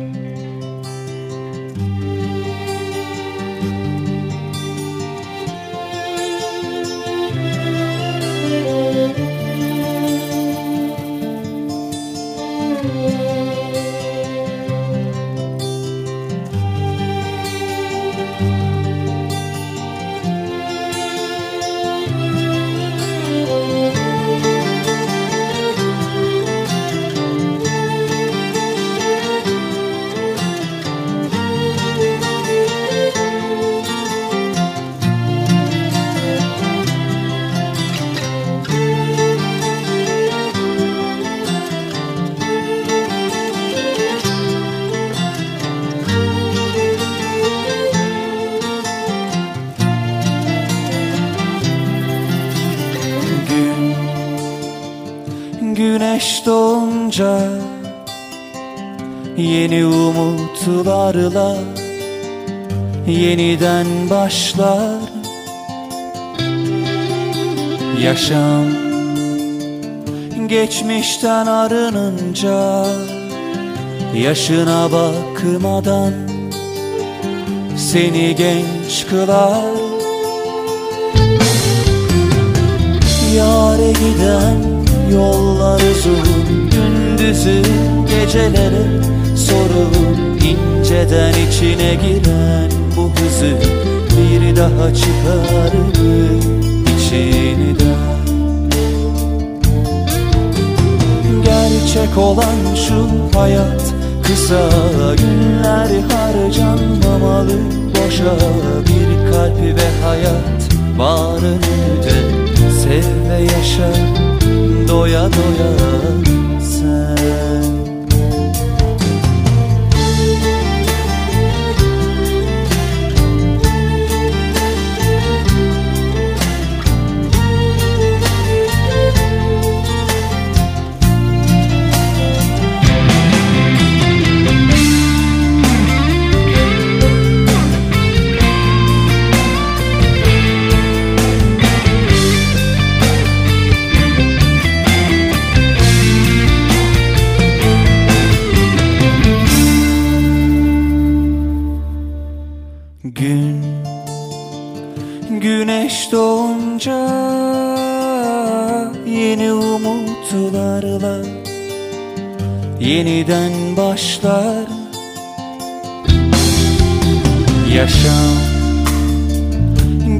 Yeni umutlarla Yeniden başlar. Yaşam Geçmişten arınınca Yaşına bakmadan Seni genç kılar. Yare giden yollar uzun Gündüzü gecelere sorun inceden içine giren bu hızı Bir daha çıkarır içinden? Gerçek olan şu hayat Kısa günler harcanmamalı. Boşa bir kalp ve hayat Bağrını de sev ve yaşa Doya doya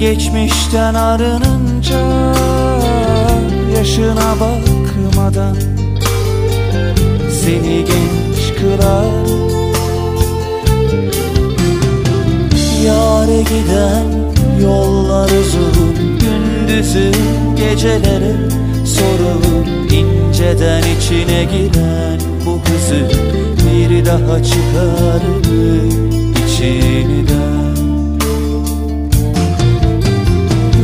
geçmişten arınınca yaşına bakmadan seni genç kılar Yare giden yollar uzun gündüzü gecelere sorun inceden içine giren bu hızı bir daha çıkar içinden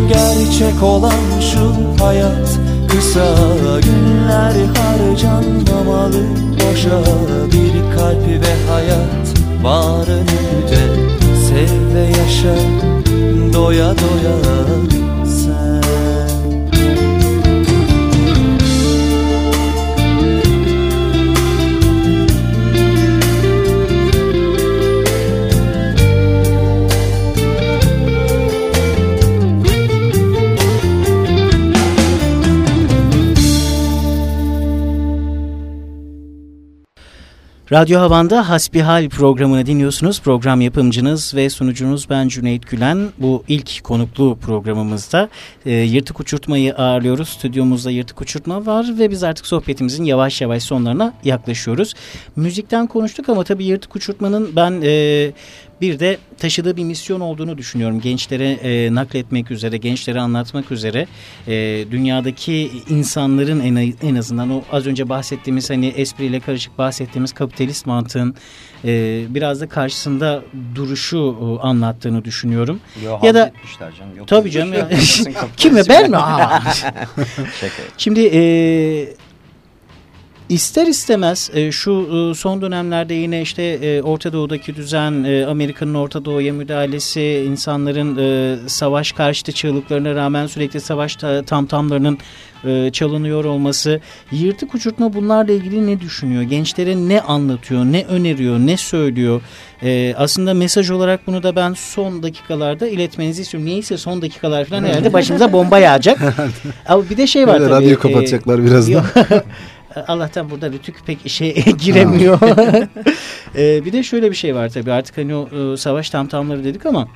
Gerçek olan şu hayat. Kısa günler harcanmamalı. Boşa bir kalp ve hayat var önünde. Sev ve yaşa doya doya Radyo Havan'da Hasbihal programını dinliyorsunuz. Program yapımcınız ve sunucunuz ben Cüneyt Gülen. Bu ilk konuklu programımızda e, Yırtık Uçurtma'yı ağırlıyoruz. Stüdyomuzda Yırtık Uçurtma var ve biz artık sohbetimizin yavaş yavaş sonlarına yaklaşıyoruz. Müzikten konuştuk ama tabii Yırtık Uçurtma'nın ben e, bir de taşıdığı bir misyon olduğunu düşünüyorum. Gençlere e, nakletmek üzere, gençlere anlatmak üzere e, dünyadaki insanların en, en azından o az önce bahsettiğimiz hani espriyle karışık bahsettiğimiz kapitalist mantığın e, biraz da karşısında duruşu e, anlattığını düşünüyorum. Yo, ya da canım. Yok, tabii canım ya. Kim ben mi? Aa. Şaka. Şimdi e, İster istemez e, şu e, son dönemlerde yine işte e, Orta Doğu'daki düzen, e, Amerika'nın Orta Doğu'ya müdahalesi, insanların e, savaş karşıtı çığlıklarına rağmen sürekli savaş ta, tamtamlarının e, çalınıyor olması. Yırtık uçurtma bunlarla ilgili ne düşünüyor? Gençlere ne anlatıyor, ne öneriyor, ne söylüyor? E, aslında mesaj olarak bunu da ben son dakikalarda iletmenizi istiyorum. Niyeyse son dakikalar falan herhalde başımıza bomba yağacak. Ama bir de şey var Böyle tabii. radyoyu kapatacaklar birazdan. Allah'tan burada Rütük pek işe giremiyor. ee, bir de şöyle bir şey var tabii artık hani o e, savaş tamtamları dedik ama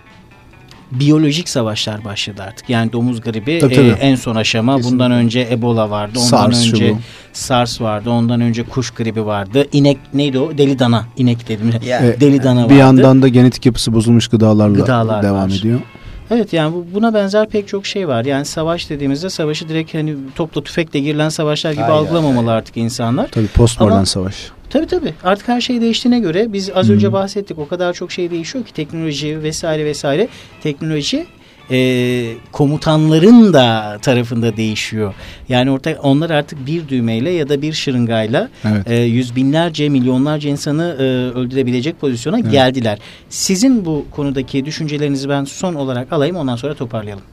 biyolojik savaşlar başladı artık. Yani domuz gribi Tabii, tabii. e, en son aşama. Kesinlikle. Bundan önce Ebola vardı. Ondan SARS önce bu. SARS vardı. Ondan önce kuş gribi vardı. İnek neydi o? Deli dana. İnek dedim. Ya. E, Deli dana vardı. Bir yandan da genetik yapısı bozulmuş gıdalarla Gıdalar devam var. ediyor. Evet yani bu, buna benzer pek çok şey var. Yani savaş dediğimizde savaşı direkt hani topla tüfekle girilen savaşlar gibi Aynen, algılamamalı artık insanlar. Tabii postmodern Ama- savaş. Tabii tabii. Artık her şey değiştiğine göre biz az Hmm. önce bahsettik. O kadar çok şey değişiyor ki teknoloji vesaire vesaire. Teknoloji e, komutanların da tarafında değişiyor. Yani orta, onlar artık bir düğmeyle ya da bir şırıngayla Evet. e, yüz binlerce milyonlarca insanı e, öldürebilecek pozisyona geldiler. Sizin bu konudaki düşüncelerinizi ben son olarak alayım ondan sonra toparlayalım.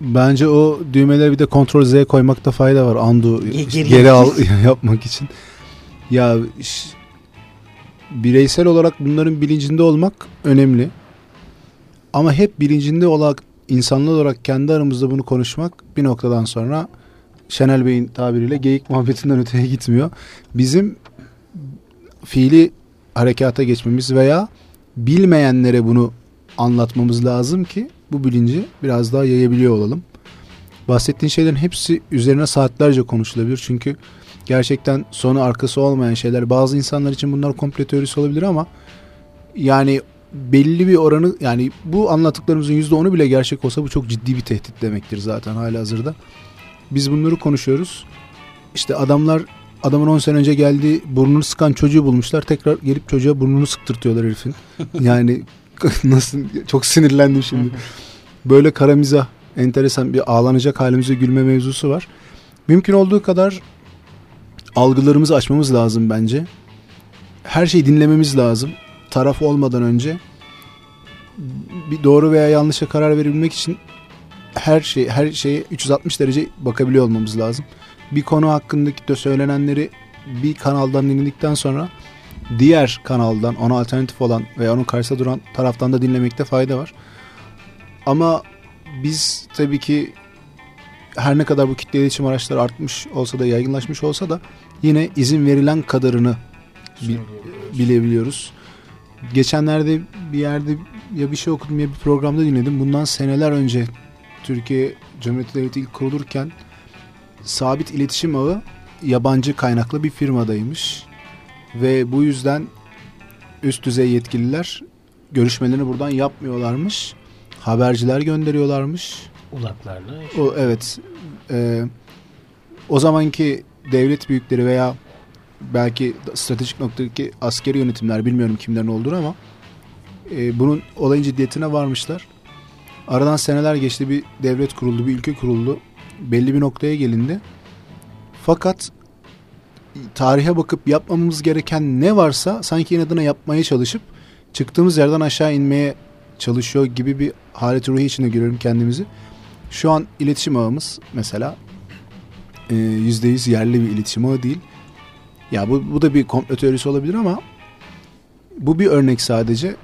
Bence o düğmeleri bir de Ctrl Z koymakta fayda var. İşte geri- geri al yapmak için. Ya bireysel olarak bunların bilincinde olmak önemli. Ama hep bilincinde olarak insanlı olarak kendi aramızda bunu konuşmak bir noktadan sonra Şenel Bey'in tabiriyle geyik muhabbetinden öteye gitmiyor. Bizim fiili harekata geçmemiz veya bilmeyenlere bunu anlatmamız lazım ki bu bilinci biraz daha yayabiliyor olalım. Bahsettiğin şeylerin hepsi üzerine saatlerce konuşulabilir. Çünkü gerçekten sonu arkası olmayan şeyler. Bazı insanlar için bunlar komple teorisi olabilir ama yani belli bir oranı yani bu anlattıklarımızın yüzde onu bile gerçek olsa bu çok ciddi bir tehdit demektir zaten hala hazırda. Biz bunları konuşuyoruz. İşte adamlar adamın 10 sene önce geldiği burnunu sıkan çocuğu bulmuşlar. Tekrar gelip çocuğa burnunu sıktırtıyorlar herifin. Yani nasıl çok sinirlendim şimdi. Böyle kara mizah enteresan bir ağlanacak halimize gülme mevzusu var. Mümkün olduğu kadar algılarımızı açmamız lazım bence. Her şeyi dinlememiz lazım. Taraf olmadan önce bir doğru veya yanlışa karar verebilmek için her şey her şeye 360 derece bakabiliyor olmamız lazım. Bir konu hakkındaki de söylenenleri bir kanaldan dinledikten sonra diğer kanaldan ona alternatif olan veya onun karşısında duran taraftan da dinlemekte fayda var. Ama biz tabii ki her ne kadar bu kitle iletişim araçları artmış olsa da yaygınlaşmış olsa da yine izin verilen kadarını bi- bilebiliyoruz. Geçenlerde bir yerde ya bir şey okudum ya bir programda dinledim. Bundan seneler önce Türkiye Cumhuriyeti Devleti ilk kurulurken sabit iletişim ağı yabancı kaynaklı bir firmadaymış. Ve bu yüzden üst düzey yetkililer görüşmelerini buradan yapmıyorlarmış. Haberciler gönderiyorlarmış. Ulaklarla. O evet. e, o zamanki devlet büyükleri veya belki stratejik noktadaki askeri yönetimler bilmiyorum kimlerin olduğunu ama e, bunun olayın ciddiyetine varmışlar. Aradan seneler geçti bir devlet kuruldu, bir ülke kuruldu. Belli bir noktaya gelindi. Fakat tarihe bakıp yapmamamız gereken ne varsa sanki inadına yapmaya çalışıp çıktığımız yerden aşağı inmeye çalışıyor gibi bir halet ruhi içine görüyorum kendimizi. Şu an iletişim ağımız mesela e, yüzde yüz yerli bir iletişim ağı değil. Ya bu, bu da bir komplo teorisi olabilir ama bu bir örnek sadece.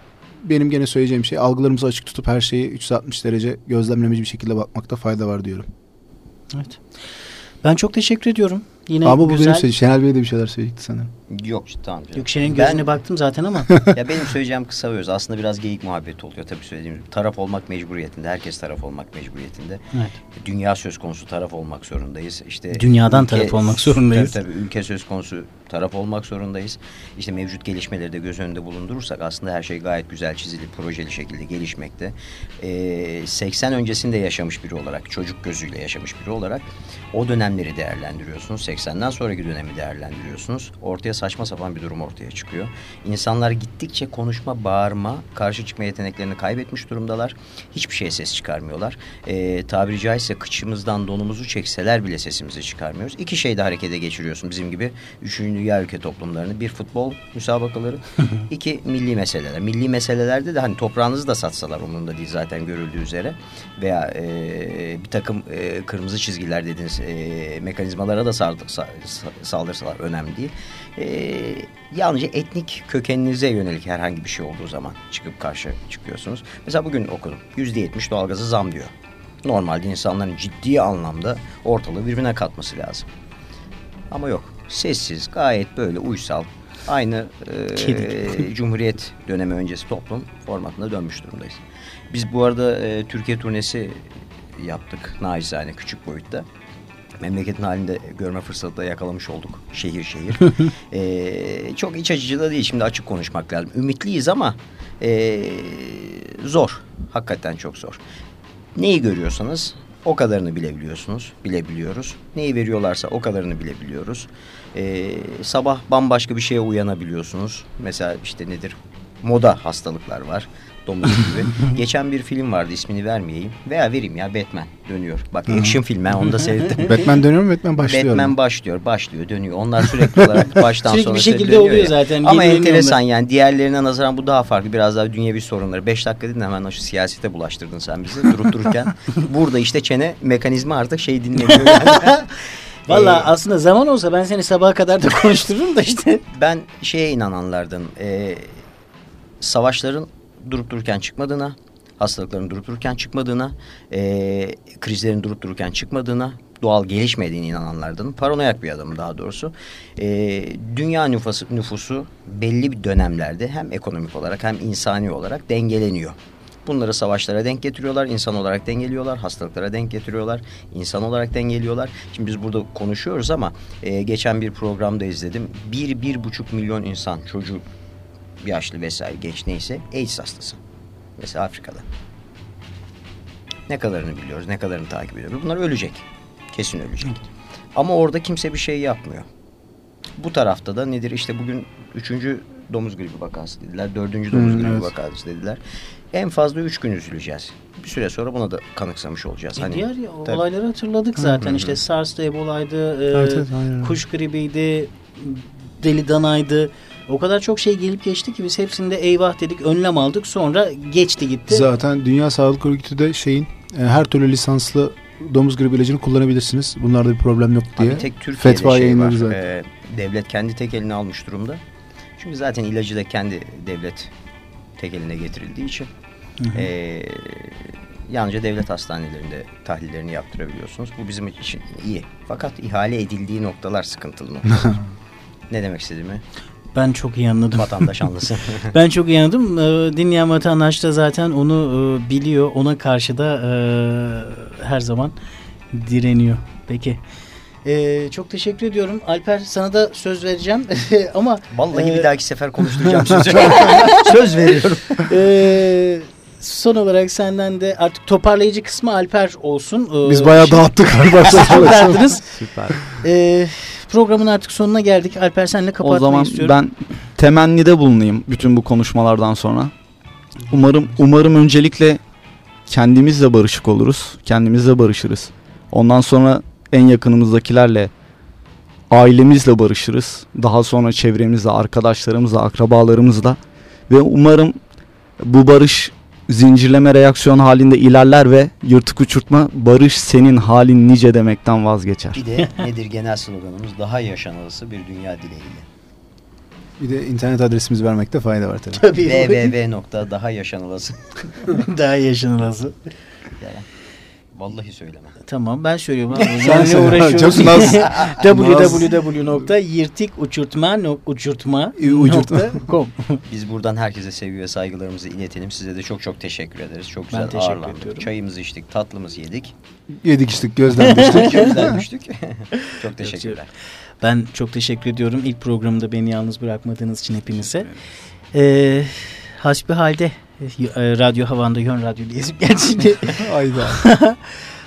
Benim gene söyleyeceğim şey algılarımızı açık tutup her şeyi 360 derece gözlemlemeci bir şekilde bakmakta fayda var diyorum. Evet. Ben çok teşekkür ediyorum. Yine ama bu güzel. benim söyleyeceğim. Şenel Bey de bir şeyler söyleyecekti sanırım. Yok tamam. canım. Gökşen'in Ben- gözüne baktım zaten ama. ya benim söyleyeceğim kısa öz. Aslında biraz geyik muhabbeti oluyor. Tabii söylediğim gibi. Taraf olmak mecburiyetinde. Herkes taraf olmak mecburiyetinde. Evet. Dünya söz konusu taraf olmak zorundayız. İşte Dünyadan taraf olmak zorundayız. Tabii, tabii ülke söz konusu taraf olmak zorundayız. İşte mevcut gelişmeleri de göz önünde bulundurursak aslında her şey gayet güzel çizili, projeli şekilde gelişmekte. Ee, 80 öncesinde yaşamış biri olarak, çocuk gözüyle yaşamış biri olarak o dönemleri değerlendiriyorsunuz. 80'den sonraki dönemi değerlendiriyorsunuz. Ortaya saçma sapan bir durum ortaya çıkıyor. İnsanlar gittikçe konuşma, bağırma, karşı çıkma yeteneklerini kaybetmiş durumdalar. Hiçbir şeye ses çıkarmıyorlar. Ee, tabiri caizse kıçımızdan donumuzu çekseler bile sesimizi çıkarmıyoruz. İki şeyde harekete geçiriyorsun bizim gibi. Üçüncü dünya ülke toplumlarını. Bir futbol müsabakaları. iki milli meseleler. Milli meselelerde de hani toprağınızı da satsalar umurunda değil zaten görüldüğü üzere. Veya e, bir takım e, kırmızı çizgiler dediğiniz e, mekanizmalara da sardı, sa- sa- saldırsalar önemli değil. E, yalnızca etnik kökeninize yönelik herhangi bir şey olduğu zaman çıkıp karşı çıkıyorsunuz. Mesela bugün okudum. Yüzde yetmiş doğalgazı zam diyor. Normalde insanların ciddi anlamda ortalığı birbirine katması lazım. Ama yok. Sessiz, gayet böyle uysal. Aynı e. Cumhuriyet dönemi öncesi toplum formatına dönmüş durumdayız. Biz bu arada e, Türkiye turnesi yaptık. Naizane küçük boyutta. Memleketin halinde görme fırsatı da yakalamış olduk. Şehir şehir. E, çok iç açıcı da değil. Şimdi açık konuşmak lazım. Ümitliyiz ama e, zor. Hakikaten çok zor. Neyi görüyorsanız o kadarını bilebiliyorsunuz, bilebiliyoruz. Neyi veriyorlarsa o kadarını bilebiliyoruz. Ee, sabah bambaşka bir şeye uyanabiliyorsunuz. Mesela işte nedir? Moda hastalıklar var. Domuz gibi. Geçen bir film vardı ismini vermeyeyim. Veya vereyim ya Batman dönüyor. Bak action film ha onu da seyrettim. Batman dönüyor mu? Batman başlıyor. Batman mu? başlıyor, başlıyor, dönüyor. Onlar sürekli olarak baştan Sürekli sona bir şekilde oluyor ya. zaten, Ama enteresan dönüyor. yani diğerlerine nazaran bu daha farklı. Biraz daha dünyevi sorunları. Beş dakika dedin hemen şu siyasete bulaştırdın sen bizi durup dururken. Burada işte çene mekanizma artık şey dinlemiyor yani. Valla Ee, aslında zaman olsa ben seni sabaha kadar da konuştururum da işte. ben şeye inananlardan e, savaşların durup dururken çıkmadığına, hastalıkların durup dururken çıkmadığına, e, krizlerin durup dururken çıkmadığına, doğal gelişmediğine inananlardan, paranoyak bir adamım daha doğrusu. E, dünya nüfusu, nüfusu belli bir dönemlerde hem ekonomik olarak hem insani olarak dengeleniyor. Bunları savaşlara denk getiriyorlar, insan olarak dengeliyorlar, hastalıklara denk getiriyorlar, insan olarak dengeliyorlar. Şimdi biz burada konuşuyoruz ama e, geçen bir programda izledim. Bir, bir buçuk milyon insan, çocuk, yaşlı vesaire, genç neyse AIDS hastası. Mesela Afrika'da. Ne kadarını biliyoruz, ne kadarını takip ediyoruz. Bunlar ölecek. Kesin ölecek. Ama orada kimse bir şey yapmıyor. Bu tarafta da nedir? İşte bugün üçüncü domuz gribi vakası dediler. Dördüncü domuz Hmm, gribi evet. vakası dediler. En fazla üç gün üzüleceğiz. Bir süre sonra buna da kanıksamış olacağız. E Hani, diğer ya, tabii. olayları hatırladık zaten. Hı hı. İşte SARS'tı, Ebola'ydı, e, Evet, evet, aynen öyle. kuş gribiydi, deli danaydı. O kadar çok şey gelip geçti ki biz hepsinde eyvah dedik, önlem aldık. Sonra geçti gitti. Zaten Dünya Sağlık Örgütü de şeyin e, her türlü lisanslı domuz gribi ilacını kullanabilirsiniz. Bunlarda bir problem yok diye. Abi tek Türkiye'de fetva şey var. yayınladı zaten. Ee, devlet kendi tek eline almış durumda. Çünkü zaten ilacı da kendi devlet tek eline getirildiği için. ee, yalnızca devlet hastanelerinde tahlillerini yaptırabiliyorsunuz. Bu bizim için iyi. Fakat ihale edildiği noktalar sıkıntılı noktalar. ne demek istediğimi Ben çok iyi anladım. vatandaş anlasın. Ben çok iyi anladım. Ee, Dinleyen vatandaş da zaten onu e, biliyor. Ona karşı da e, her zaman direniyor. Peki. Ee, çok teşekkür ediyorum. Alper sana da söz vereceğim. Ama Vallahi e, bir dahaki sefer konuşturacağım sözü. Söz veriyorum. e, son olarak senden de artık toparlayıcı kısmı Alper olsun. Ee, Biz bayağı şimdi- dağıttık. Süper. Ee, programın artık sonuna geldik. Alper senle O kapatmayı zaman istiyorum. ben temennide bulunayım bütün bu konuşmalardan sonra. Umarım umarım öncelikle kendimizle barışık oluruz. Kendimizle barışırız. Ondan sonra en yakınımızdakilerle ailemizle barışırız. Daha sonra çevremizle, arkadaşlarımızla, akrabalarımızla ve umarım bu barış zincirleme reaksiyon halinde ilerler ve yırtık uçurtma barış senin halin nice demekten vazgeçer. Bir de nedir genel sloganımız? Daha yaşanılısı bir dünya dileğiyle. Bir de internet adresimizi vermekte fayda var tabii. Tabii. www.dahayaşanılısı. Daha yaşanılası. Vallahi söyleme. Tamam ben söylüyorum. abi. Sen ne naz. www.yirtikuçurtma.com Biz buradan herkese sevgi ve saygılarımızı iletelim. Size de çok çok teşekkür ederiz. Çok güzel Ben teşekkür ağırlandık. ediyorum. Çayımızı içtik, tatlımızı yedik. Yedik içtik gözden düştük. Gözden düştük. çok teşekkürler. Ben çok teşekkür ediyorum. İlk programda beni yalnız bırakmadığınız için hepinize. Ee, hasbihalde Radyo Havan'da Yön Radyo diyesim gerçi. Ayda.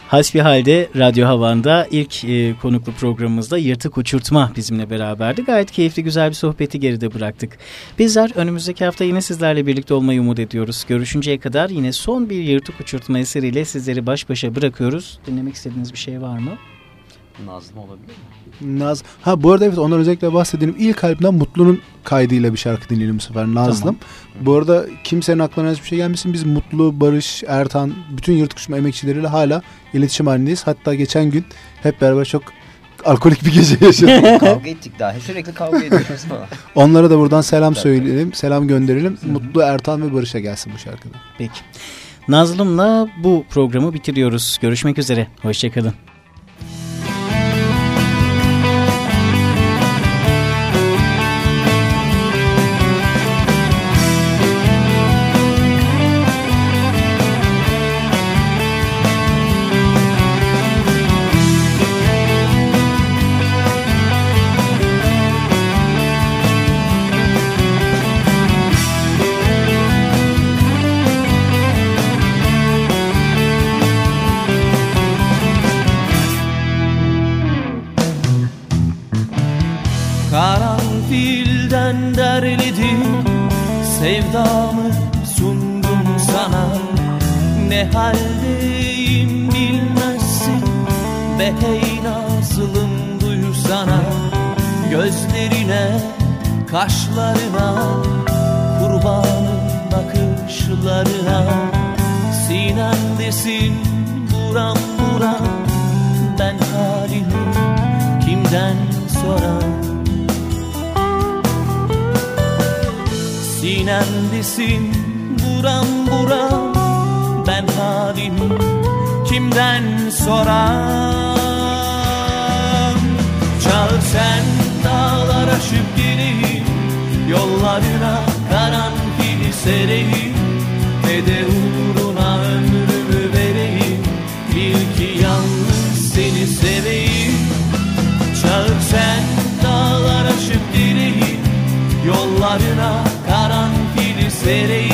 Hasbihalde Radyo Havan'da ilk e, konuklu programımızda Yırtık Uçurtma bizimle beraberdi. Gayet keyifli güzel bir sohbeti geride bıraktık. Bizler önümüzdeki hafta yine sizlerle birlikte olmayı umut ediyoruz. Görüşünceye kadar yine son bir Yırtık Uçurtma eseriyle sizleri baş başa bırakıyoruz. Dinlemek istediğiniz bir şey var mı? Nazlı olabilir mi? Naz. Ha bu arada evet ondan özellikle bahsedelim. İlk albümden Mutlu'nun kaydıyla bir şarkı dinleyelim bu sefer Nazlım. Tamam. Bu arada kimsenin aklına hiçbir şey gelmesin. Biz Mutlu, Barış, Ertan, bütün yurt kuşma emekçileriyle hala iletişim halindeyiz. Hatta geçen gün hep beraber çok alkolik bir gece yaşadık. kavga ettik daha. Sürekli kavga ediyoruz falan. Onlara da buradan selam söyleyelim, selam gönderelim. Mutlu, Ertan ve Barış'a gelsin bu şarkıda. Peki. Nazlım'la bu programı bitiriyoruz. Görüşmek üzere. Hoşçakalın. Gözlerine, kaşlarına Kurbanım bakışlarına. Sinemdesin buram buram Ben halimi kimden sorayım Sinemdesin buram buram Ben halimi kimden soram Çağır sen aşıp geleyim Yollarına karanfil sereyim Ve de uğruna ömrümü vereyim. Bil ki yalnız seni seveyim. Çağır sen dağlar aşıp geleyim Yollarına karanfil sereyim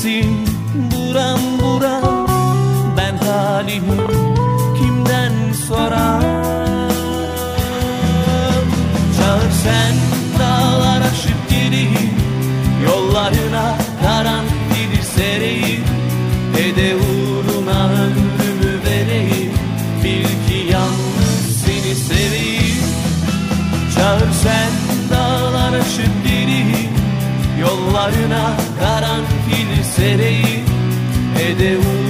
Sinemdesin buram buram. Ben halimi kimden sorarım? Çağır sen dağlar aşıp geleyim Yollarına karanfil sereyim. Ve de uğruna ömrümü vereyim. Bil ki yalnız seni seveyim. Çağır sen dağlar aşıp geleyim Yollarına karanfil sereyim Ve